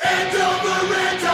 End of the rent